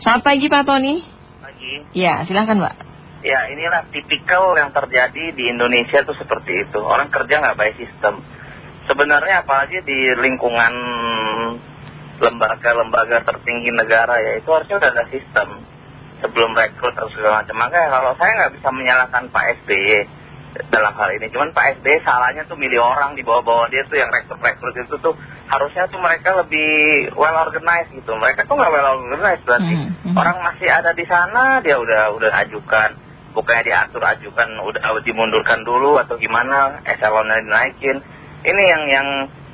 Selamat pagi Pak Tony. Pagi. Ya, silahkan Pak. Ya, inilah tipikal yang terjadi di Indonesia tuh seperti itu. Orang kerja nggak baik sistem. Sebenarnya apalagi di lingkungan lembaga-lembaga tertinggi negara ya, itu harusnya udah ada sistem sebelum rekrut atau segala macam. Makanya kalau saya nggak bisa menyalahkan Pak SBY dalam hal ini. Cuman Pak SBY salahnya tuh milih orang di bawah-bawah dia tuh yang rekrut-rekrut itu tuh harusnya tuh mereka lebih well organized gitu. Mereka tuh nggak well organized berarti Hmm, hmm. orang masih ada di sana dia udah udah ajukan. Bukannya diatur ajukan udah dimundurkan dulu atau gimana eselonnya dinaikin. Ini yang yang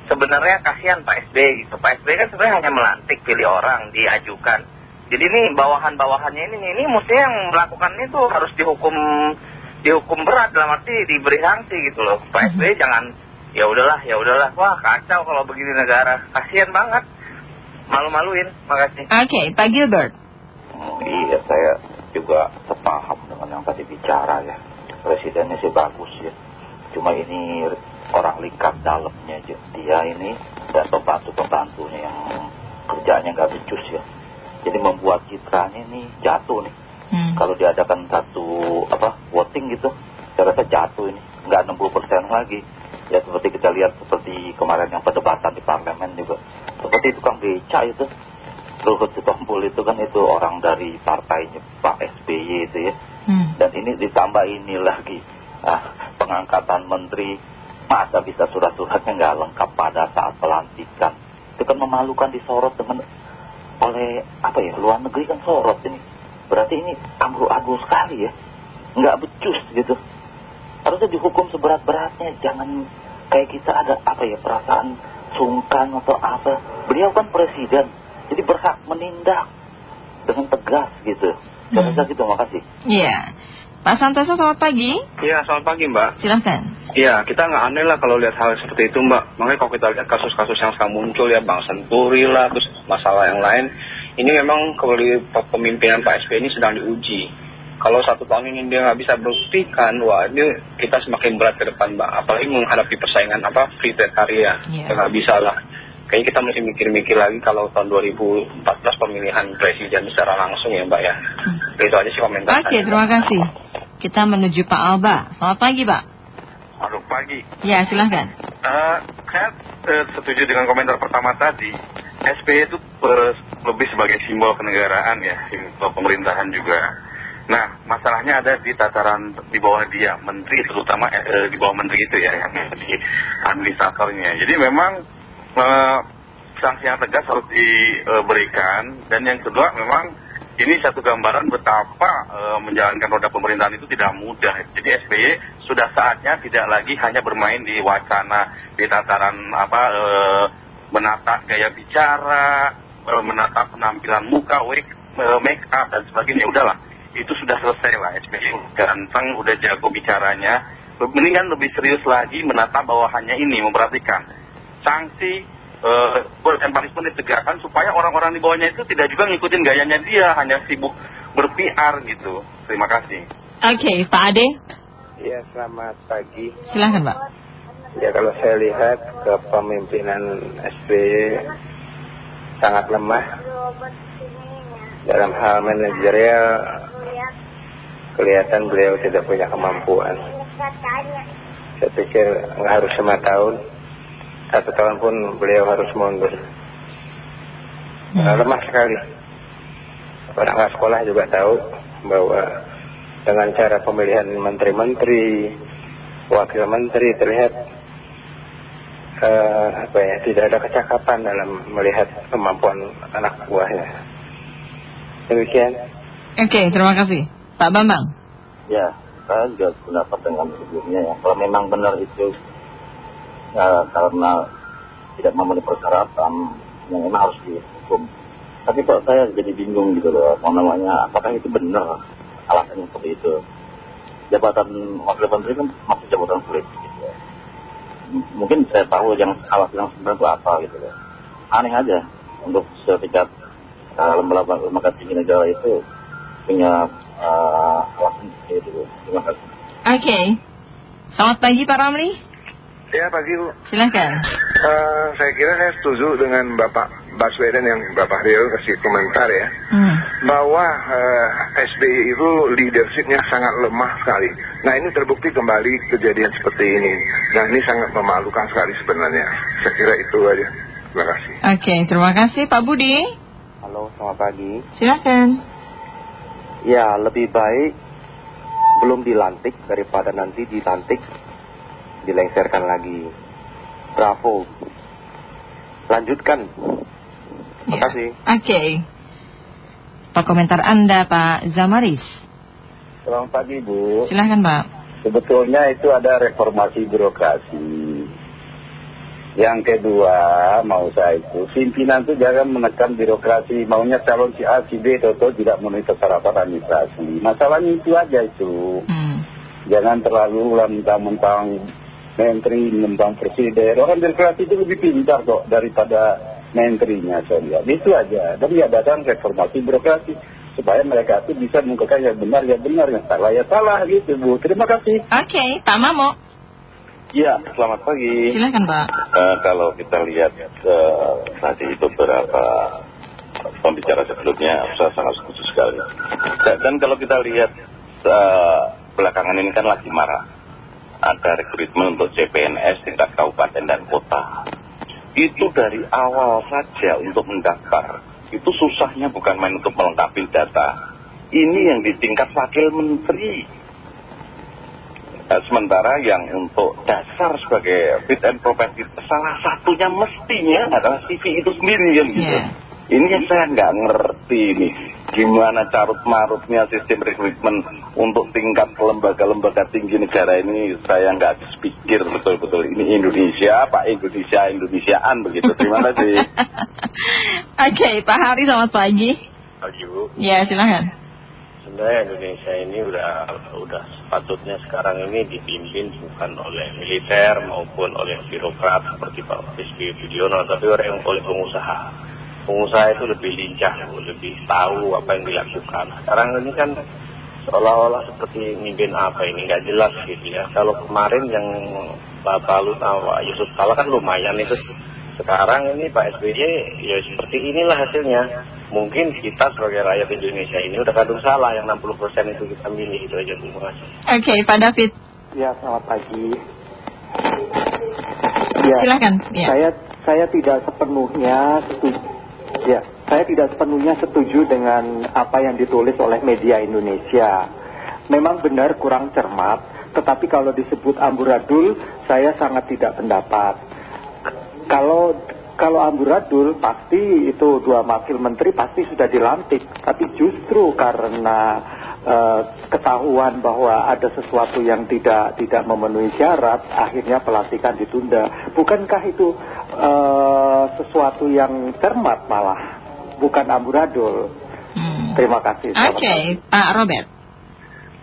sebenarnya kasihan Pak SBY gitu. Pak SBY kan sebenarnya hanya melantik pilih orang diajukan. Jadi ini bawahan-bawahannya ini ini mestinya yang melakukan itu harus dihukum dihukum berat dalam arti diberi sanksi gitu loh. Pak SBY jangan ya udahlah ya udahlah wah kacau kalau begini negara kasihan banget malu-maluin makasih. Oke, Pak Gilbert. Iya, saya juga sepaham dengan yang tadi bicara ya. Presidennya sih bagus ya. Cuma ini orang likat dalamnya aja. Dia ini dan pembantu-pembantunya yang kerjanya nggak becus ya. Jadi membuat citranya ini jatuh nih. Hmm. Kalau diadakan satu rasa jatuh ini. Nggak 60% lagi. Ya seperti kita lihat seperti kemarin yang perdebatan di parlemen juga. Seperti tukang beca itu. Luhut Sitompul itu kan itu orang dari partainya Pak SBY itu ya. Hmm. Dan ini ditambah ini lagi ah, pengangkatan menteri masa bisa surat-suratnya nggak lengkap pada saat pelantikan. Itu kan memalukan disorot dengan oleh apa ya luar negeri kan sorot ini. Berarti ini amru-agul sekali ya. Nggak becus gitu. Harusnya dihukum seberat-beratnya. Jangan kayak kita ada apa ya perasaan sungkan atau apa. Beliau kan presiden. Jadi berhak menindak dengan tegas gitu. Saya rasa gitu, makasih. Iya. Pak Santoso, selamat pagi. Iya, selamat pagi Mbak. Silahkan. Iya, kita nggak aneh lah kalau lihat hal seperti itu Mbak. Makanya kalau kita lihat kasus-kasus yang sekarang muncul ya Bang Senturi lah, terus masalah yang lain. Ini memang kembali pemimpinan Pak SBY ini sedang diuji. Kalau satu tahun ini dia nggak bisa buktikan, wah ini kita semakin berat ke depan Mbak. Apalagi menghadapi persaingan apa free trade area. Iya. Ya nggak bisa lah. Kayaknya kita mesti mikir-mikir lagi kalau tahun 2014 pemilihan presiden secara langsung ya Mbak ya. Itu aja sih komentar Oke, saya. terima kasih. Kita menuju Pak Alba. Selamat pagi, Pak. Halo pagi. Ya, silahkan. Eh, saya eh, setuju dengan komentar pertama tadi. SPY itu eh, lebih sebagai simbol kenegaraan ya, simbol pemerintahan juga. Nah, masalahnya ada di tataran di bawah dia, menteri terutama eh, eh, di bawah menteri itu ya, yang di administratornya. Jadi memang eh, sanksi yang tegas harus diberikan. Dan yang kedua memang ini satu gambaran betapa menjalankan roda pemerintahan itu tidak mudah. Jadi SBY sudah saatnya tidak lagi hanya bermain di wacana, di tataran apa menata gaya bicara, menata penampilan muka, wake, make up dan sebagainya. Udahlah, itu sudah selesai lah. SBY ganteng, udah jago bicaranya. Mendingan lebih serius lagi menata bawahannya ini, memperhatikan sanksi eh, dan punishment ditegakkan supaya orang-orang di bawahnya itu tidak juga ngikutin gayanya dia, hanya sibuk ber-PR gitu. Terima kasih. Oke, Pak Ade. Ya, selamat pagi. Silahkan, Pak. Ya, kalau saya lihat kepemimpinan SBY sangat lemah dalam hal manajerial kelihatan beliau tidak punya kemampuan. Saya pikir nggak harus lima tahun, satu tahun pun beliau harus mundur. Eh, lemah sekali. Orang nggak sekolah juga tahu bahwa dengan cara pemilihan menteri-menteri, wakil menteri terlihat eh, apa ya tidak ada kecakapan dalam melihat kemampuan anak buahnya. Demikian. Oke, terima kasih. Pak Bambang. Ya, saya juga pendapat dengan sebelumnya ya. Kalau memang benar itu ya, karena tidak memenuhi persyaratan, yang memang harus dihukum. Tapi kok saya jadi bingung gitu loh, mau namanya, apakah itu benar alasannya seperti itu? Jabatan wakil menteri kan masih jabatan sulit gitu ya. Mungkin saya tahu yang alasan yang sebenarnya itu apa gitu loh. Aneh aja untuk setingkat uh, lembaga, lembaga tinggi negara itu punya uh, alasan seperti itu. Terima kasih. Oke. Selamat pagi, Pak Ramli. Ya pagi Bu. Silahkan. Eh, saya kira saya setuju dengan Bapak Baswedan yang Bapak Rio kasih komentar ya Hmm. bahwa eh, SBY itu leadershipnya sangat lemah sekali. Nah ini terbukti kembali kejadian seperti ini. Nah ini sangat memalukan sekali sebenarnya. Saya kira itu aja. Terima kasih. Oke, terima kasih Pak Budi. Halo, selamat pagi. Silakan. Ya, lebih baik belum dilantik daripada nanti dilantik, dilengsarkan lagi. Bravo. Lanjutkan. Terima Ya. kasih. Oke. Apa komentar Anda Pak Zamaris? Selamat pagi Bu. Silahkan Pak. Sebetulnya itu ada reformasi birokrasi. Yang kedua, mau saya itu, pimpinan itu jangan menekan birokrasi. Maunya calon si A, si B, atau tidak memenuhi persyaratan administrasi. Masalahnya itu aja itu. Hmm. Jangan terlalu mentang-mentang menteri, mentang presiden. Orang birokrasi itu lebih pintar kok daripada menterinya saya lihat. Itu aja. Dan diadakan reformasi birokrasi. Supaya mereka itu bisa mengungkapkan yang benar, yang benar, yang salah, ya salah gitu Bu. Terima kasih. Oke, Pak Mamo. Ya, selamat pagi. Silahkan Pak. Eh, kalau kita lihat eh, tadi beberapa pembicara sebelumnya, saya sangat setuju sekali. Dan, dan kalau kita lihat eh, belakangan ini kan lagi marah. Ada rekrutmen untuk CPNS tingkat kabupaten dan kota. Itu dari awal saja untuk mendaftar. Itu susahnya bukan main untuk melengkapi data. Ini yang di tingkat wakil menteri. Nah, sementara yang untuk dasar sebagai fit and proper fit, salah satunya mestinya adalah CV itu sendiri kan gitu. Iya. Ini yang saya nggak ngerti nih, gimana carut marutnya sistem rekrutmen untuk tingkat lembaga-lembaga tinggi negara ini saya nggak habis pikir betul-betul. Ini Indonesia, Pak Indonesia, Indonesiaan begitu. Terima kasih. Oke, Pak Hari selamat pagi. Pagi Bu, Ya, silahkan. Sebenarnya Indonesia ini udah udah sepatutnya sekarang ini dipimpin bukan oleh militer maupun oleh birokrat seperti Pak SBY Budiono, tapi orang oleh pengusaha. Pengusaha itu lebih lincah, lebih tahu apa yang dilakukan. Sekarang ini kan seolah-olah seperti mimpin apa ini nggak jelas gitu ya. Kalau kemarin yang Bapak Lut Pak Yusuf Kala kan lumayan itu. Sekarang ini Pak SBY ya seperti inilah hasilnya. Mungkin kita sebagai rakyat Indonesia ini udah kadung salah yang 60% itu kita milih itu aja terima kasih. Oke, Pak David. Ya, selamat pagi. Ya, Silahkan. Ya. saya saya tidak sepenuhnya setuju. Ya, saya tidak sepenuhnya setuju dengan apa yang ditulis oleh media Indonesia. Memang benar kurang cermat, tetapi kalau disebut amburadul, saya sangat tidak pendapat. Kalau kalau amburadul pasti itu dua wakil menteri pasti sudah dilantik, tapi justru karena eh, ketahuan bahwa ada sesuatu yang tidak tidak memenuhi syarat, akhirnya pelantikan ditunda. Bukankah itu eh, sesuatu yang cermat malah, bukan amburadul? Hmm. Terima kasih. Oke, Pak Robert.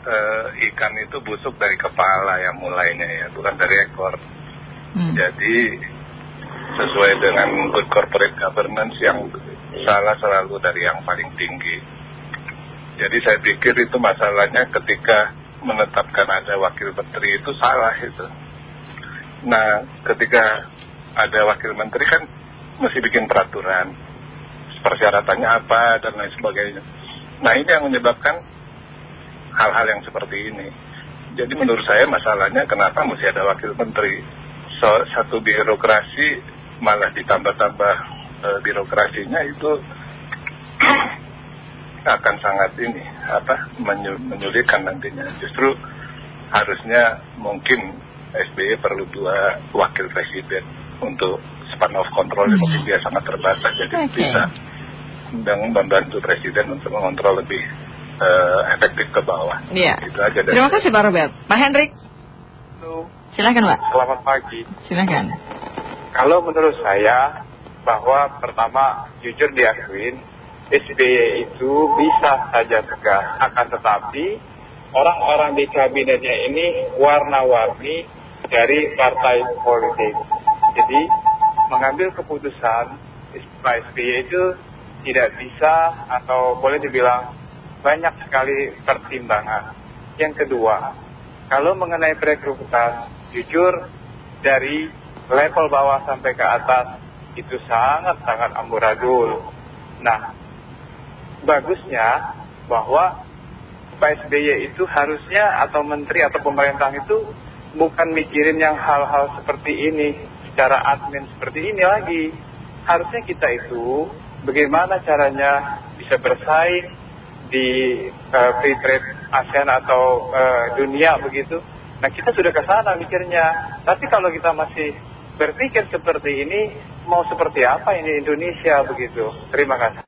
Eh, ikan itu busuk dari kepala ya mulainya ya, bukan dari ekor. Hmm. Jadi sesuai dengan good corporate governance yang salah selalu dari yang paling tinggi. Jadi saya pikir itu masalahnya ketika menetapkan ada wakil menteri itu salah itu. Nah ketika ada wakil menteri kan mesti bikin peraturan. Persyaratannya apa dan lain sebagainya. Nah ini yang menyebabkan hal-hal yang seperti ini. Jadi menurut saya masalahnya kenapa mesti ada wakil menteri. So, satu birokrasi malah ditambah-tambah eh, birokrasinya itu akan sangat ini apa menyu- menyulitkan nantinya. Justru harusnya mungkin SBY perlu dua wakil presiden untuk span of control Hmm. mungkin dia sangat terbatas jadi Oke. bisa dan membantu presiden untuk mengontrol lebih eh, efektif ke bawah. Iya. Itu aja dari Terima kasih Pak Robert. Pak Hendrik. Silakan Pak. Selamat pagi. Silakan. Kalau menurut saya bahwa pertama jujur diakuin SBY itu bisa saja tegas akan tetapi orang-orang di kabinetnya ini warna-warni dari partai politik. Jadi mengambil keputusan SBY itu tidak bisa atau boleh dibilang banyak sekali pertimbangan. Yang kedua, kalau mengenai perekrutan, jujur dari level bawah sampai ke atas itu sangat-sangat amburadul. Nah, bagusnya bahwa Pak SBY itu harusnya atau menteri atau pemerintah itu bukan mikirin yang hal-hal seperti ini secara admin seperti ini lagi. Harusnya kita itu bagaimana caranya bisa bersaing di uh, free trade ASEAN atau uh, dunia begitu. Nah kita sudah ke sana mikirnya. Tapi kalau kita masih berpikir seperti ini, mau seperti apa ini Indonesia begitu. Terima kasih.